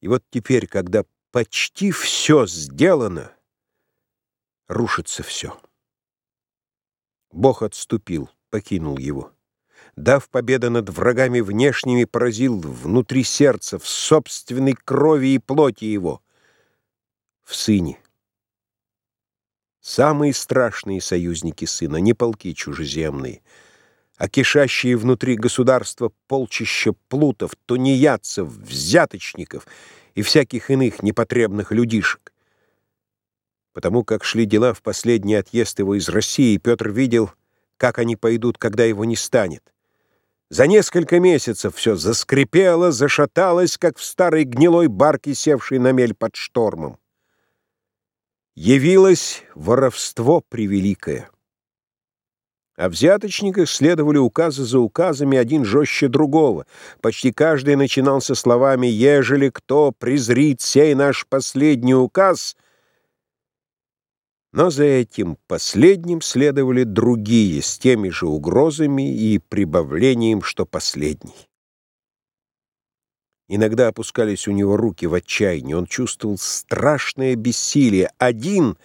И вот теперь, когда почти все сделано, рушится все. Бог отступил, покинул его. Дав победа над врагами внешними, поразил внутри сердца, в собственной крови и плоти его, в сыне. Самые страшные союзники сына, не полки чужеземные, а кишащие внутри государства полчища плутов, тунеядцев, взяточников и всяких иных непотребных людишек. Потому как шли дела в последний отъезд его из России, Петр видел, как они пойдут, когда его не станет. За несколько месяцев все заскрипело, зашаталось, как в старой гнилой барке, севшей на мель под штормом. Явилось воровство превеликое. О взяточниках следовали указы за указами, один жестче другого. Почти каждый начинался словами «Ежели кто презрит сей наш последний указ», но за этим последним следовали другие с теми же угрозами и прибавлением, что последний. Иногда опускались у него руки в отчаянии. Он чувствовал страшное бессилие, один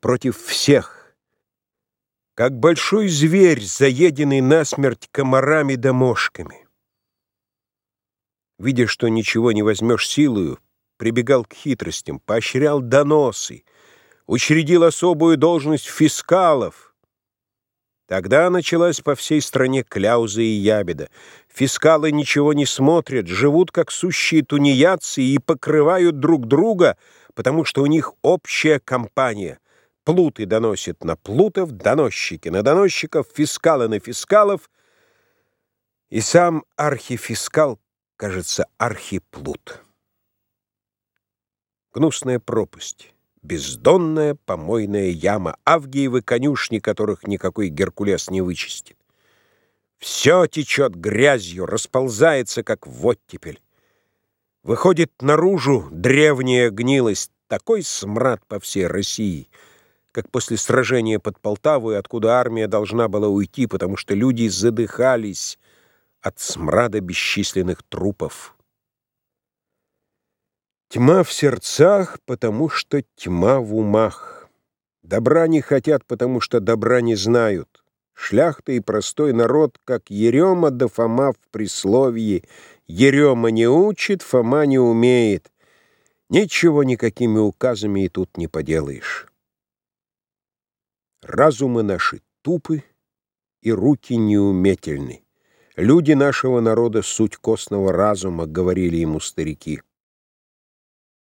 против всех. Как большой зверь, заеденный насмерть комарами да мошками. Видя, что ничего не возьмешь силою, прибегал к хитростям, поощрял доносы, учредил особую должность фискалов — Тогда началась по всей стране кляуза и ябеда. Фискалы ничего не смотрят, живут как сущие тунеядцы и покрывают друг друга, потому что у них общая компания. Плуты доносят на плутов, доносчики на доносчиков, фискалы на фискалов, и сам архифискал, кажется, архиплут. Гнусная пропасть бездонная помойная яма, авгиевы конюшни, которых никакой Геркулес не вычистит. Все течет грязью, расползается, как в. Выходит наружу древняя гнилость, такой смрад по всей России, как после сражения под Полтавой, откуда армия должна была уйти, потому что люди задыхались от смрада бесчисленных трупов. Тьма в сердцах, потому что тьма в умах. Добра не хотят, потому что добра не знают. Шляхта и простой народ, как Ерема да Фома в присловии. Ерема не учит, Фома не умеет. Ничего никакими указами и тут не поделаешь. Разумы наши тупы и руки неуметельны. Люди нашего народа — суть костного разума, говорили ему старики.